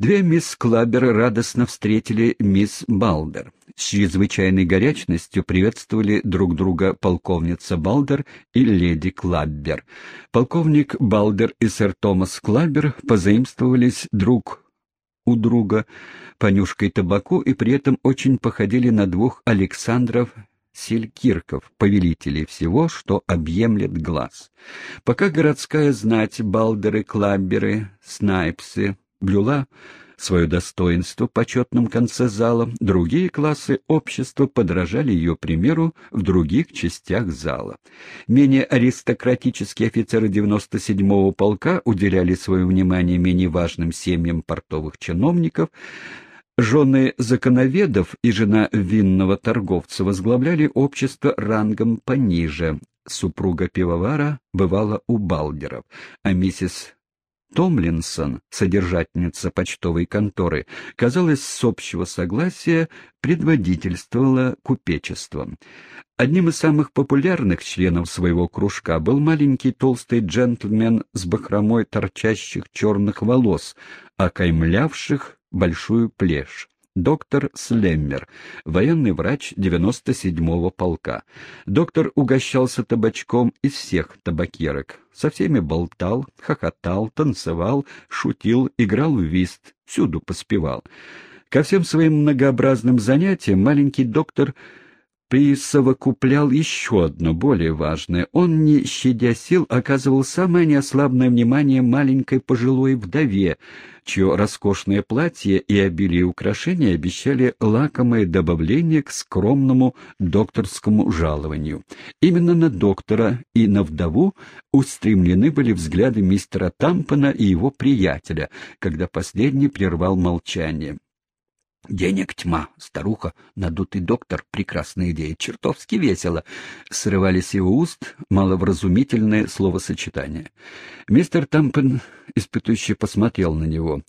Две мисс Клаббер радостно встретили мисс Балдер. С чрезвычайной горячностью приветствовали друг друга полковница Балдер и леди Клаббер. Полковник Балдер и сэр Томас Клаббер позаимствовались друг у друга понюшкой табаку и при этом очень походили на двух Александров Селькирков, повелителей всего, что объемлет глаз. Пока городская знать, балдеры, клабберы, снайпсы, блюла свое достоинство в почетном конце зала, другие классы общества подражали ее примеру в других частях зала. Менее аристократические офицеры 97-го полка уделяли свое внимание менее важным семьям портовых чиновников, Жены законоведов и жена винного торговца возглавляли общество рангом пониже. Супруга пивовара бывала у Балдеров, а миссис Томлинсон, содержательница почтовой конторы, казалось, с общего согласия предводительствовала купечеством. Одним из самых популярных членов своего кружка был маленький толстый джентльмен с бахромой торчащих черных волос, окаймлявших большую плешь доктор Слеммер, военный врач 97-го полка. Доктор угощался табачком из всех табакерок. Со всеми болтал, хохотал, танцевал, шутил, играл в вист, всюду поспевал. Ко всем своим многообразным занятиям маленький доктор присовокуплял еще одно, более важное. Он, не щадя сил, оказывал самое неослабное внимание маленькой пожилой вдове, чье роскошное платье и обилие украшений обещали лакомое добавление к скромному докторскому жалованию. Именно на доктора и на вдову устремлены были взгляды мистера Тампона и его приятеля, когда последний прервал молчание. Денег тьма, старуха, надутый доктор, прекрасная идея, чертовски весело. Срывались его уст маловразумительные словосочетания. Мистер Тампен испытующе посмотрел на него.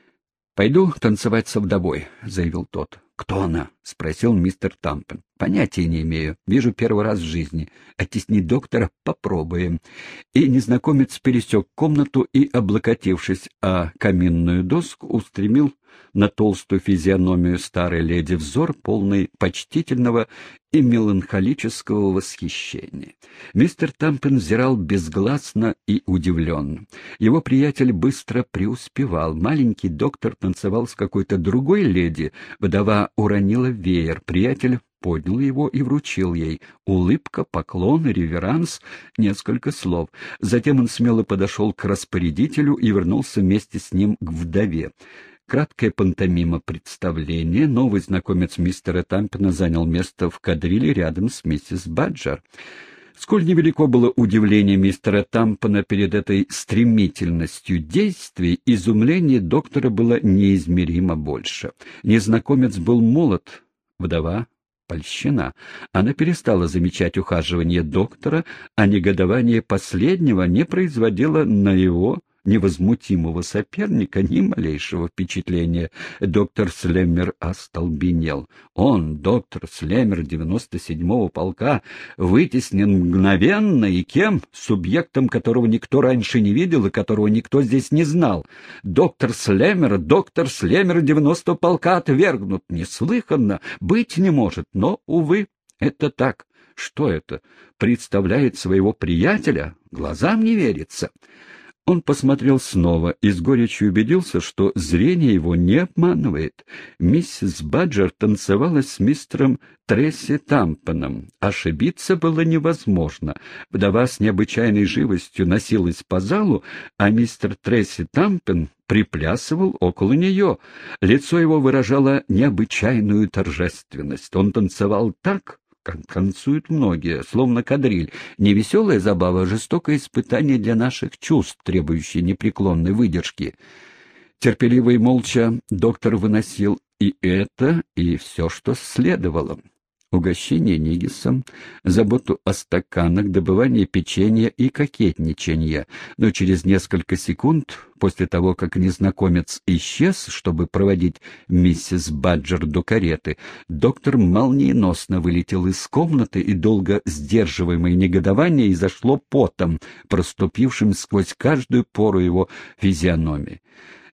— Пойду танцевать со вдовой, — заявил тот. — Кто она? — спросил мистер Тампен. — Понятия не имею. Вижу первый раз в жизни. Оттеснить доктора попробуем. И незнакомец пересек комнату и, облокотившись о каминную доску, устремил на толстую физиономию старой леди взор, полный почтительного и меланхолического восхищения. Мистер Тампен взирал безгласно и удивленно. Его приятель быстро преуспевал. Маленький доктор танцевал с какой-то другой леди. Вдова уронила веер. Приятель поднял его и вручил ей. Улыбка, поклон, реверанс, несколько слов. Затем он смело подошел к распорядителю и вернулся вместе с ним к вдове. Краткая пантомима представления. Новый знакомец мистера Тампина занял место в кадриле рядом с миссис Баджер. Сколь невелико было удивление мистера Тампона перед этой стремительностью действий, изумление доктора было неизмеримо больше. Незнакомец был молод, вдова польщена. Она перестала замечать ухаживание доктора, а негодование последнего не производило на его невозмутимого соперника ни малейшего впечатления. Доктор Слеммер остолбенел. Он, доктор Слеммер 97-го полка, вытеснен мгновенно и кем? Субъектом, которого никто раньше не видел и которого никто здесь не знал. Доктор Слеммер, доктор Слеммер 90-го полка отвергнут. Неслыханно, быть не может, но, увы, это так. Что это? Представляет своего приятеля? Глазам не верится. Он посмотрел снова и с горечью убедился, что зрение его не обманывает. Миссис Баджер танцевала с мистером Тресси Тампоном. Ошибиться было невозможно. Вдова с необычайной живостью носилась по залу, а мистер Тресси Тампен приплясывал около нее. Лицо его выражало необычайную торжественность. Он танцевал так, танцуют многие, словно кадриль. Не веселая забава, жестокое испытание для наших чувств, требующее непреклонной выдержки. Терпеливо и молча доктор выносил и это, и все, что следовало угощение нигисом, заботу о стаканах, добывание печенья и кокетничанье, но через несколько секунд, после того, как незнакомец исчез, чтобы проводить миссис Баджер до кареты, доктор молниеносно вылетел из комнаты, и долго сдерживаемое негодование изошло потом, проступившим сквозь каждую пору его физиономии.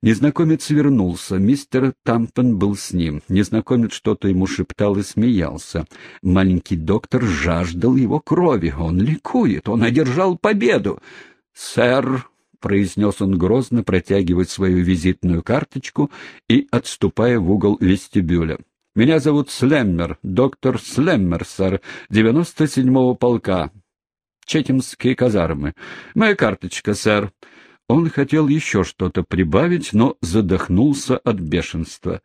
Незнакомец вернулся. Мистер Тампен был с ним. Незнакомец что-то ему шептал и смеялся. Маленький доктор жаждал его крови. Он ликует. Он одержал победу. «Сэр!» — произнес он грозно, протягивая свою визитную карточку и отступая в угол вестибюля. «Меня зовут Слеммер, доктор Слеммер, сэр, девяносто седьмого полка. Четемские казармы. Моя карточка, сэр». Он хотел еще что-то прибавить, но задохнулся от бешенства.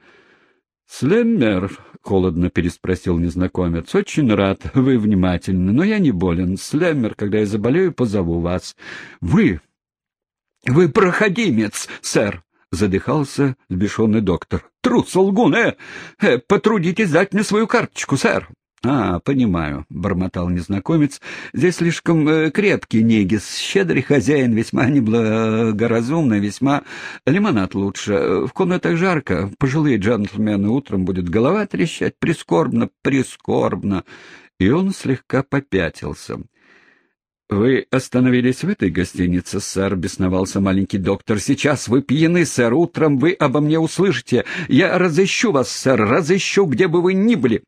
«Слеммер», — холодно переспросил незнакомец, — «очень рад, вы внимательны, но я не болен. Слеммер, когда я заболею, позову вас. Вы «Вы проходимец, сэр!» — задыхался сбешенный доктор. «Трус, лгун, э! э! Потрудитесь дать мне свою карточку, сэр!» «А, понимаю», — бормотал незнакомец. «Здесь слишком э, крепкий негис, щедрый хозяин, весьма неблагоразумный, весьма... Лимонад лучше. В комнатах жарко, пожилые джентльмены утром будет голова трещать. Прискорбно, прискорбно». И он слегка попятился. «Вы остановились в этой гостинице, сэр», — бесновался маленький доктор. «Сейчас вы пьяны, сэр. Утром вы обо мне услышите. Я разыщу вас, сэр, разыщу, где бы вы ни были».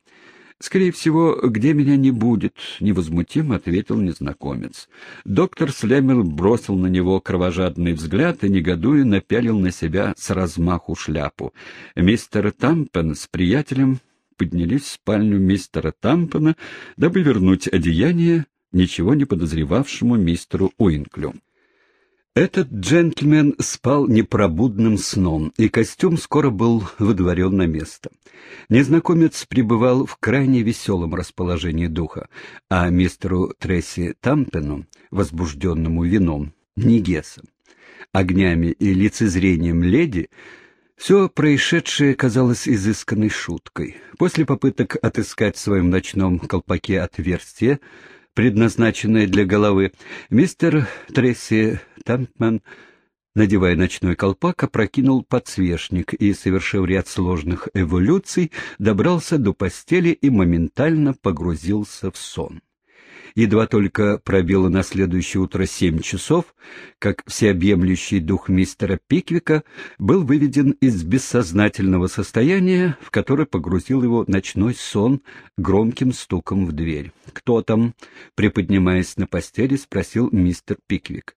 «Скорее всего, где меня не будет», — невозмутимо ответил незнакомец. Доктор Слемер бросил на него кровожадный взгляд и, негодуя, напялил на себя с размаху шляпу. Мистер Тампен с приятелем поднялись в спальню мистера Тампена, дабы вернуть одеяние ничего не подозревавшему мистеру Уинклю. Этот джентльмен спал непробудным сном, и костюм скоро был выдворен на место. Незнакомец пребывал в крайне веселом расположении духа, а мистеру Тресси Тампену, возбужденному вином, Нигесом, огнями и лицезрением леди, все происшедшее казалось изысканной шуткой. После попыток отыскать в своем ночном колпаке отверстие, предназначенное для головы, мистер Тресси Тампман, надевая ночной колпак, опрокинул подсвечник и, совершив ряд сложных эволюций, добрался до постели и моментально погрузился в сон. Едва только пробило на следующее утро семь часов, как всеобъемлющий дух мистера Пиквика был выведен из бессознательного состояния, в которое погрузил его ночной сон громким стуком в дверь. «Кто там?» — приподнимаясь на постели, спросил мистер Пиквик.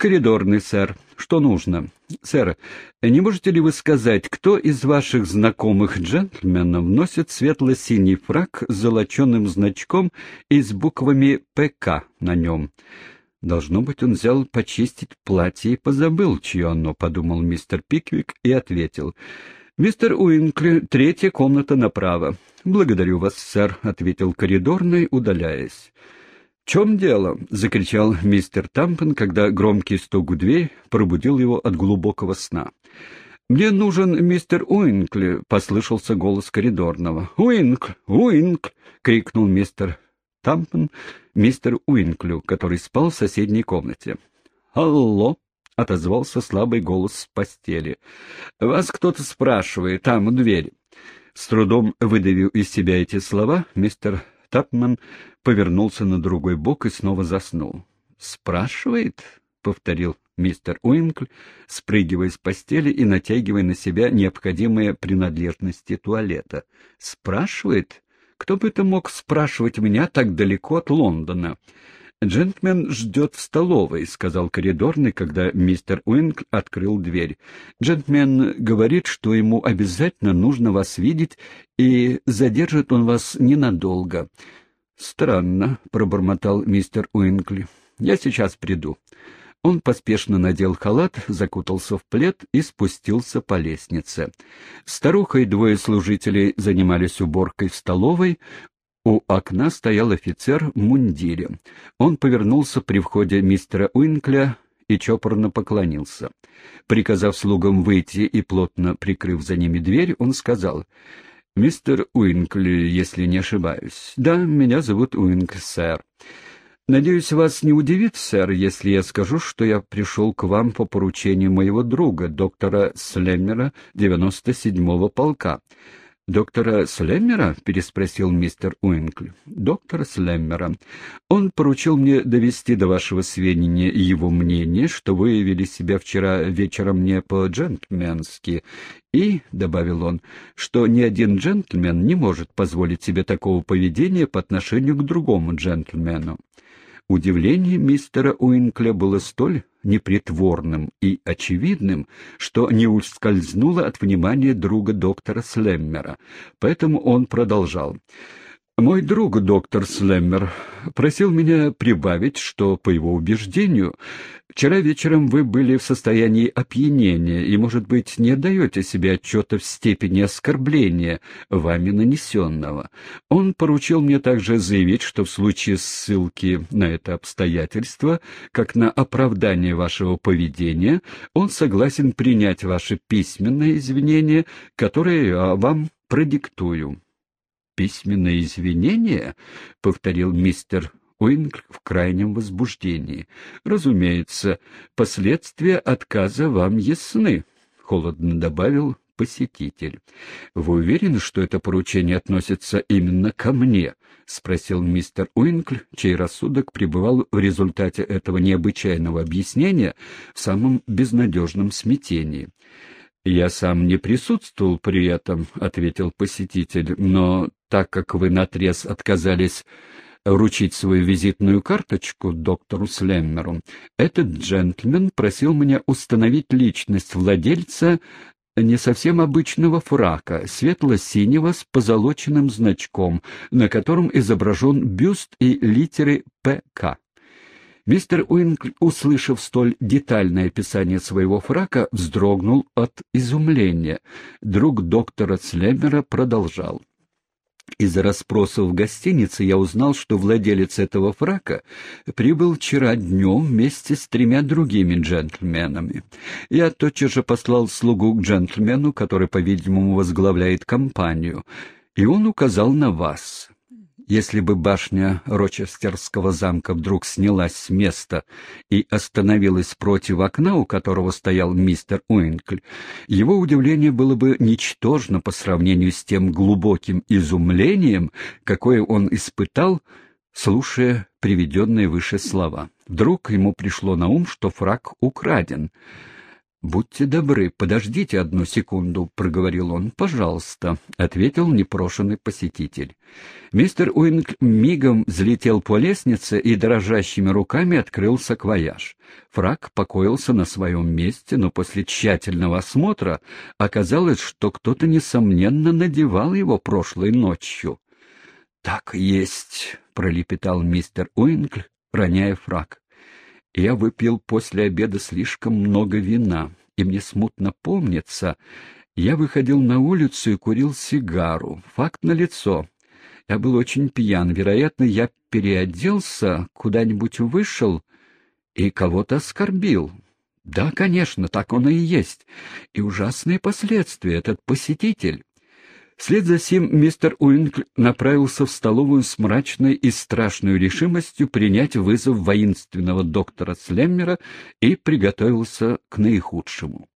«Коридорный, сэр. Что нужно?» «Сэр, не можете ли вы сказать, кто из ваших знакомых джентльменов носит светло-синий фраг с золоченым значком и с буквами «ПК» на нем?» «Должно быть, он взял почистить платье и позабыл, чье оно», — подумал мистер Пиквик и ответил. «Мистер Уинкли, третья комната направо». «Благодарю вас, сэр», — ответил коридорный, удаляясь чем дело?» — закричал мистер Тампен, когда громкий стук в дверь пробудил его от глубокого сна. «Мне нужен мистер Уинкли», — послышался голос коридорного. «Уинк! Уинк!» — крикнул мистер Тампен мистер Уинклю, который спал в соседней комнате. «Алло!» — отозвался слабый голос с постели. «Вас кто-то спрашивает, там, у двери». С трудом выдавив из себя эти слова, мистер Тапман повернулся на другой бок и снова заснул. «Спрашивает?» — повторил мистер Уинкль, спрыгивая с постели и натягивая на себя необходимые принадлежности туалета. «Спрашивает? Кто бы это мог спрашивать меня так далеко от Лондона?» «Джентльмен ждет в столовой», — сказал коридорный, когда мистер Уинг открыл дверь. «Джентльмен говорит, что ему обязательно нужно вас видеть, и задержит он вас ненадолго». «Странно», — пробормотал мистер Уинкли. «Я сейчас приду». Он поспешно надел халат, закутался в плед и спустился по лестнице. Старуха и двое служителей занимались уборкой в столовой, у окна стоял офицер в мундире. Он повернулся при входе мистера Уинкля и чопорно поклонился. Приказав слугам выйти и плотно прикрыв за ними дверь, он сказал, «Мистер Уинкл, если не ошибаюсь». «Да, меня зовут Уинк, сэр». «Надеюсь, вас не удивит, сэр, если я скажу, что я пришел к вам по поручению моего друга, доктора Слеммера, 97-го полка. «Доктора Слеммера?» — переспросил мистер Уинкл. «Доктора Слеммера. Он поручил мне довести до вашего сведения его мнение, что вы вели себя вчера вечером не по-джентльменски, и, — добавил он, — что ни один джентльмен не может позволить себе такого поведения по отношению к другому джентльмену. Удивление мистера Уинкля было столь непритворным и очевидным, что не ускользнуло от внимания друга доктора Слеммера, поэтому он продолжал. Мой друг, доктор Слеммер, просил меня прибавить, что, по его убеждению, вчера вечером вы были в состоянии опьянения и, может быть, не отдаете себе отчета в степени оскорбления, вами нанесенного. Он поручил мне также заявить, что в случае ссылки на это обстоятельство, как на оправдание вашего поведения, он согласен принять ваше письменное извинение, которое я вам продиктую письменное извинение?» — повторил мистер Уинг в крайнем возбуждении. «Разумеется, последствия отказа вам ясны», — холодно добавил посетитель. «Вы уверены, что это поручение относится именно ко мне?» — спросил мистер Уинкль, чей рассудок пребывал в результате этого необычайного объяснения в самом безнадежном смятении. «Я сам не присутствовал при этом», — ответил посетитель, «но так как вы наотрез отказались вручить свою визитную карточку доктору Слеммеру, этот джентльмен просил меня установить личность владельца не совсем обычного фрака, светло-синего с позолоченным значком, на котором изображен бюст и литеры «ПК». Мистер Уинкл, услышав столь детальное описание своего фрака, вздрогнул от изумления. Друг доктора Слемера продолжал. Из-за расспросов в гостинице я узнал, что владелец этого фрака прибыл вчера днем вместе с тремя другими джентльменами. Я тотчас же послал слугу к джентльмену, который, по-видимому, возглавляет компанию, и он указал на вас. Если бы башня Рочестерского замка вдруг снялась с места и остановилась против окна, у которого стоял мистер Уинкль, его удивление было бы ничтожно по сравнению с тем глубоким изумлением, какое он испытал, слушая приведенные выше слова. Вдруг ему пришло на ум, что фраг украден — «Будьте добры, подождите одну секунду», — проговорил он. «Пожалуйста», — ответил непрошенный посетитель. Мистер Уинкль мигом взлетел по лестнице и дрожащими руками открыл саквояж. Фрак покоился на своем месте, но после тщательного осмотра оказалось, что кто-то, несомненно, надевал его прошлой ночью. «Так и есть», — пролепетал мистер Уинкль, роняя фрак. Я выпил после обеда слишком много вина, и мне смутно помнится, я выходил на улицу и курил сигару. Факт налицо. Я был очень пьян. Вероятно, я переоделся, куда-нибудь вышел и кого-то оскорбил. Да, конечно, так оно и есть. И ужасные последствия этот посетитель. Вслед за сим мистер Уинкл направился в столовую с мрачной и страшной решимостью принять вызов воинственного доктора Слеммера и приготовился к наихудшему.